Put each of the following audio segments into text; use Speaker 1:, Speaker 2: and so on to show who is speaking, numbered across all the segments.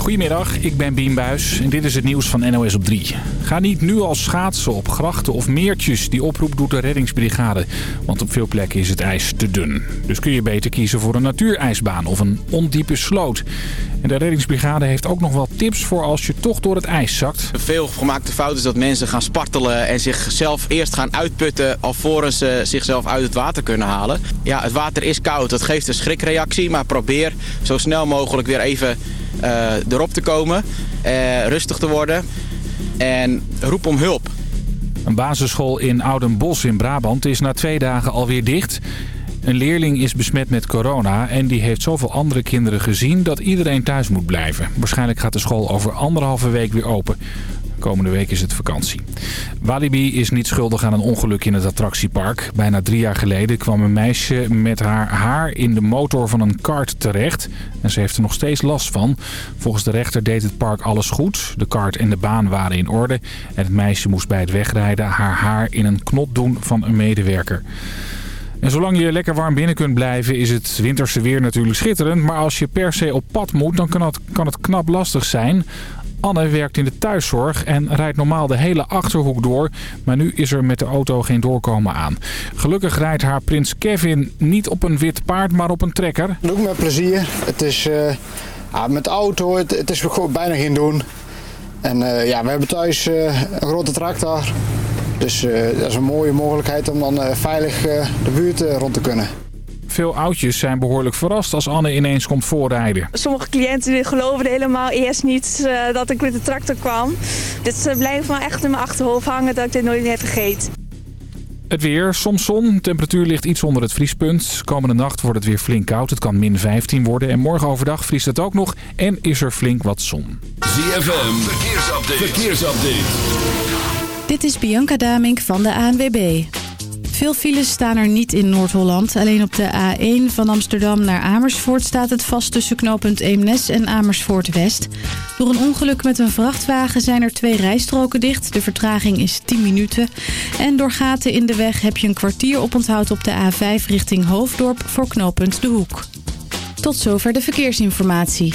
Speaker 1: Goedemiddag, ik ben Bien Buis en dit is het nieuws van NOS op 3. Ga niet nu al schaatsen op grachten of meertjes. Die oproep doet de reddingsbrigade. Want op veel plekken is het ijs te dun. Dus kun je beter kiezen voor een natuurijsbaan of een ondiepe sloot. En de reddingsbrigade heeft ook nog wel tips voor als je toch door het ijs zakt.
Speaker 2: Veel gemaakte fout is dat mensen gaan spartelen en zichzelf eerst gaan uitputten... alvorens ze zichzelf uit het water kunnen halen. Ja, het water is koud, dat geeft een schrikreactie. Maar probeer zo snel mogelijk weer even erop te komen, uh, rustig te worden en roep om hulp.
Speaker 1: Een basisschool in Oudenbos in Brabant is na twee dagen alweer dicht. Een leerling is besmet met corona en die heeft zoveel andere kinderen gezien dat iedereen thuis moet blijven. Waarschijnlijk gaat de school over anderhalve week weer open. Komende week is het vakantie. Walibi is niet schuldig aan een ongeluk in het attractiepark. Bijna drie jaar geleden kwam een meisje met haar haar in de motor van een kart terecht. En ze heeft er nog steeds last van. Volgens de rechter deed het park alles goed. De kart en de baan waren in orde. En het meisje moest bij het wegrijden haar haar in een knot doen van een medewerker. En zolang je lekker warm binnen kunt blijven is het winterse weer natuurlijk schitterend. Maar als je per se op pad moet, dan kan het, kan het knap lastig zijn. Anne werkt in de thuiszorg en rijdt normaal de hele Achterhoek door. Maar nu is er met de auto geen doorkomen aan. Gelukkig rijdt haar prins Kevin niet op een wit paard, maar op een trekker.
Speaker 3: Doe ik met plezier. Het is ja, met de auto, het, het, is bijna geen doen. En uh, ja, we hebben thuis uh, een grote tractor. Dus dat is een mooie mogelijkheid om dan veilig de buurt rond te kunnen.
Speaker 1: Veel oudjes zijn behoorlijk verrast als Anne ineens komt voorrijden.
Speaker 4: Sommige cliënten geloofden helemaal eerst niet uh, dat ik met de tractor kwam. Dit uh, blijft me echt in mijn achterhoofd hangen dat ik dit nooit heb vergeten.
Speaker 1: Het weer, soms zon. De temperatuur ligt iets onder het vriespunt. Komende nacht wordt het weer flink koud. Het kan min 15 worden. En morgen overdag vriest het ook nog. En is er flink wat zon.
Speaker 5: ZFM, verkeersupdate. verkeersupdate.
Speaker 6: Dit is Bianca Damink van de ANWB. Veel files staan er niet in Noord-Holland. Alleen op de A1 van Amsterdam naar Amersfoort staat het vast tussen knooppunt Eemnes en Amersfoort West. Door een ongeluk met een vrachtwagen zijn er twee rijstroken dicht. De vertraging is 10 minuten. En door gaten in de weg heb je een kwartier oponthoud op de A5 richting Hoofddorp voor knooppunt De Hoek. Tot zover de verkeersinformatie.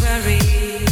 Speaker 7: worry.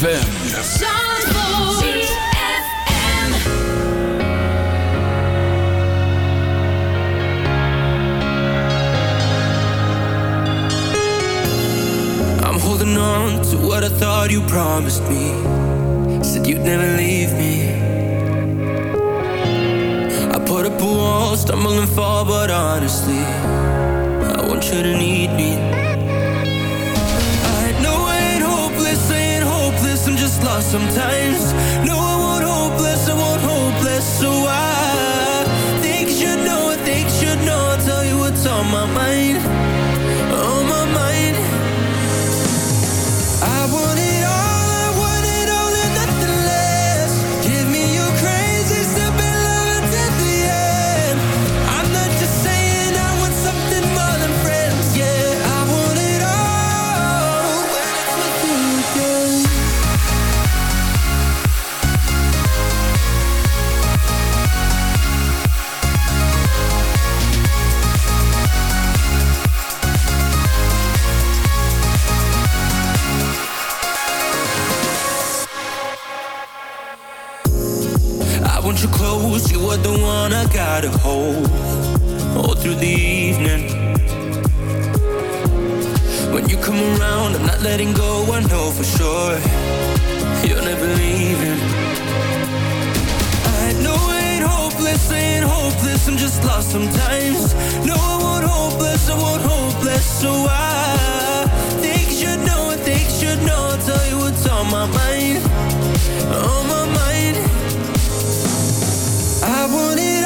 Speaker 8: ZFM.
Speaker 9: holding on to what I thought you promised me. Said you'd never leave me. I put up a wall, stumble and fall, but honestly I want you to need me. sometimes. No
Speaker 10: letting go, I know for sure. You're never leaving. I know I ain't hopeless, I ain't hopeless, I'm just lost sometimes. No, I won't hopeless, I won't hopeless, so I think you should know, I think you should know, I'll tell you what's on my mind. On my mind. I want it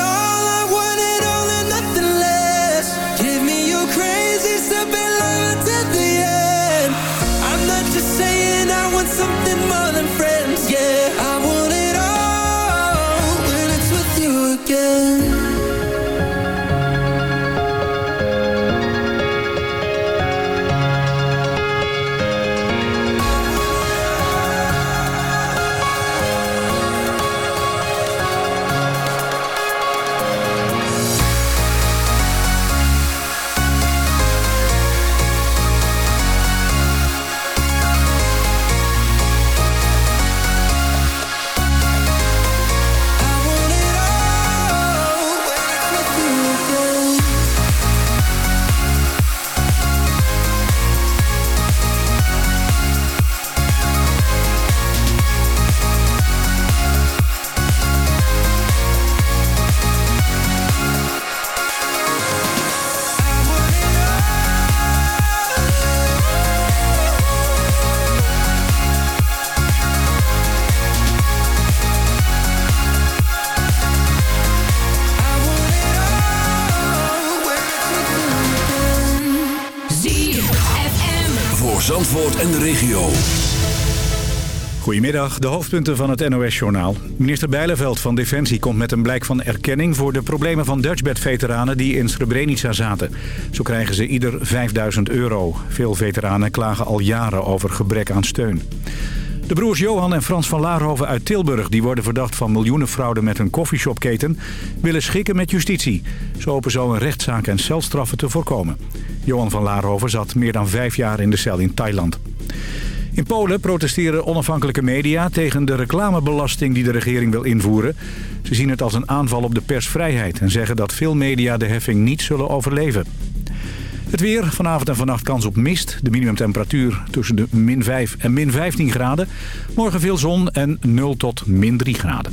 Speaker 11: Goedemiddag, de hoofdpunten van het NOS-journaal. Minister Bijleveld van Defensie komt met een blijk van erkenning... voor de problemen van Dutchbed-veteranen die in Srebrenica zaten. Zo krijgen ze ieder 5000 euro. Veel veteranen klagen al jaren over gebrek aan steun. De broers Johan en Frans van Laarhoven uit Tilburg... die worden verdacht van miljoenenfraude met een koffieshopketen... willen schikken met justitie. Ze hopen zo een rechtszaak en celstraffen te voorkomen. Johan van Laarhoven zat meer dan vijf jaar in de cel in Thailand. In Polen protesteren onafhankelijke media tegen de reclamebelasting die de regering wil invoeren. Ze zien het als een aanval op de persvrijheid en zeggen dat veel media de heffing niet zullen overleven. Het weer, vanavond en vannacht kans op mist. De minimumtemperatuur tussen de min 5 en min 15 graden. Morgen veel zon en 0 tot min 3 graden.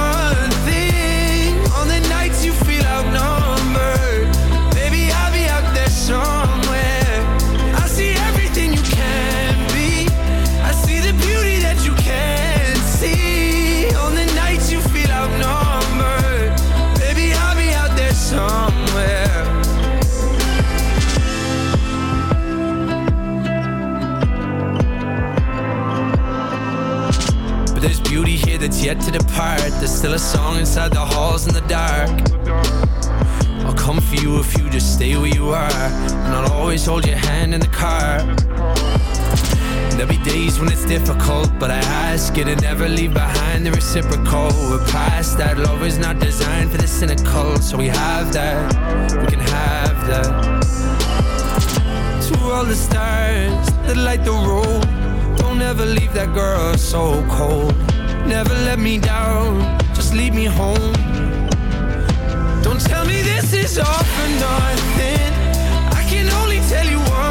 Speaker 10: difficult, but I ask you to never leave behind the reciprocal. We're past that. Love is not designed for the cynical, so we have that. We can have that. To all the stars that light the road. Don't ever leave that girl so cold. Never let me down, just lead me home. Don't tell me this is all for nothing. I can only tell you one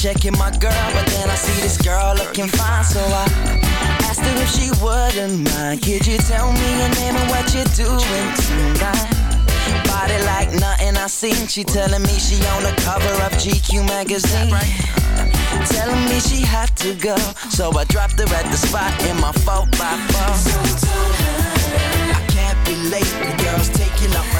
Speaker 12: Checking my girl, but then I see this girl looking fine So I asked her if she wouldn't mind Could you tell me your name and what you're doing tonight? Body like nothing I seen. She telling me she on the cover of GQ magazine. Telling me she had to go. So I dropped her at the spot in my 4x4 I can't be late, the girl's taking up my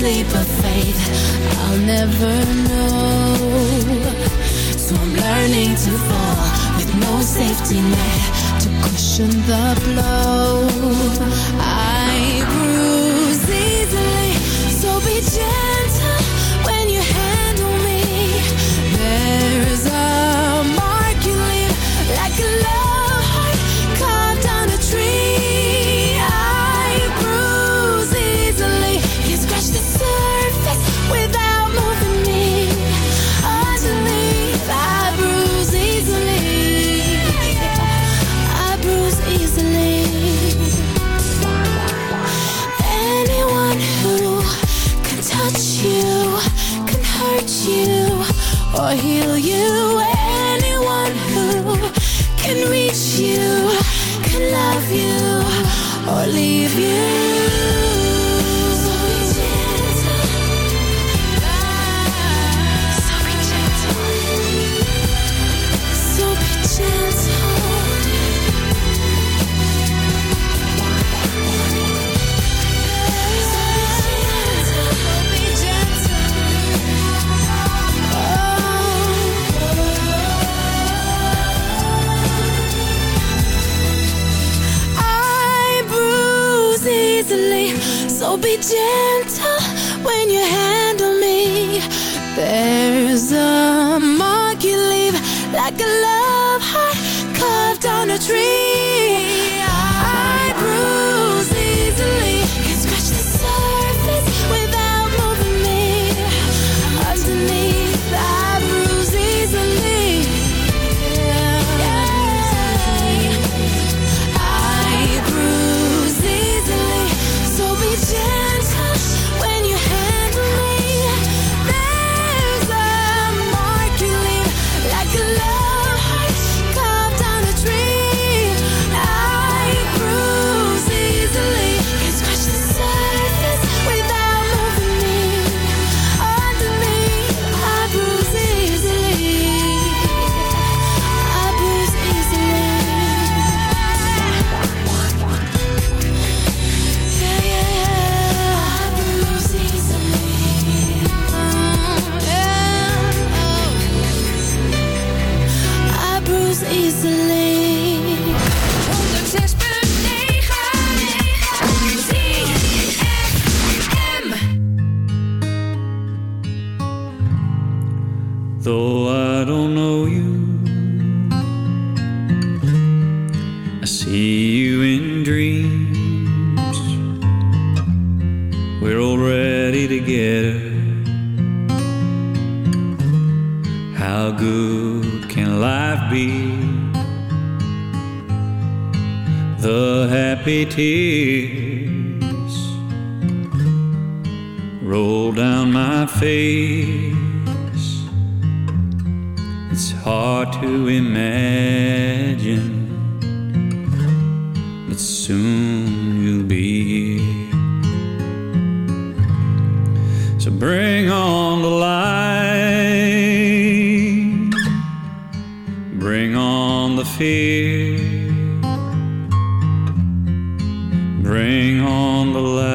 Speaker 13: sleep of faith. I'll never know. So I'm learning to fall With no safety net To cushion the blow. I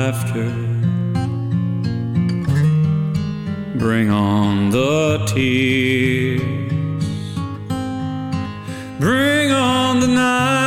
Speaker 14: laughter. Bring on the tears. Bring on the night.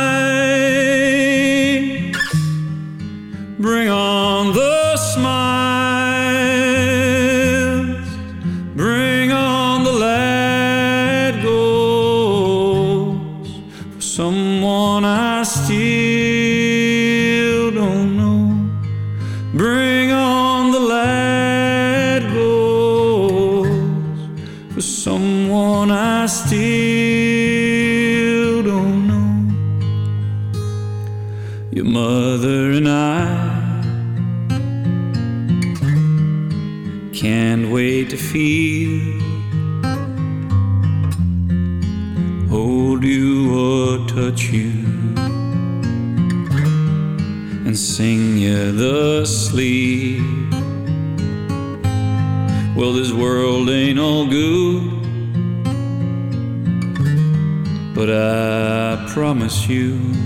Speaker 14: promise you.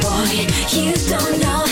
Speaker 7: boy, you don't know.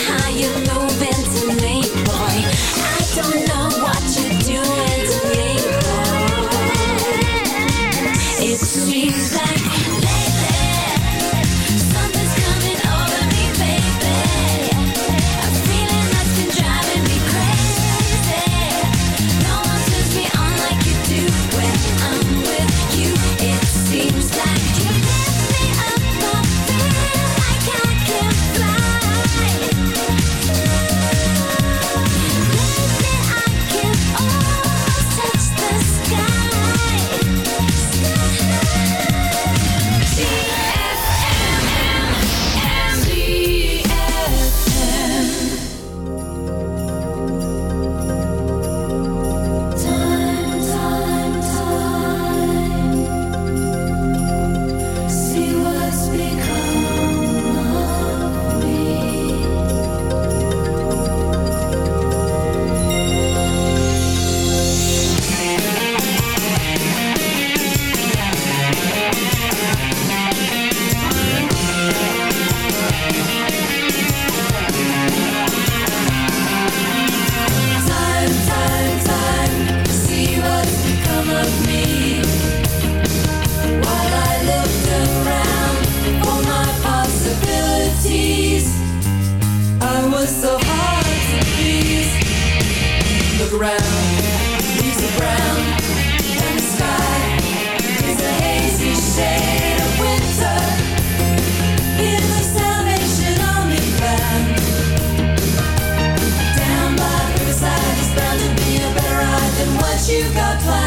Speaker 7: you got
Speaker 15: plans.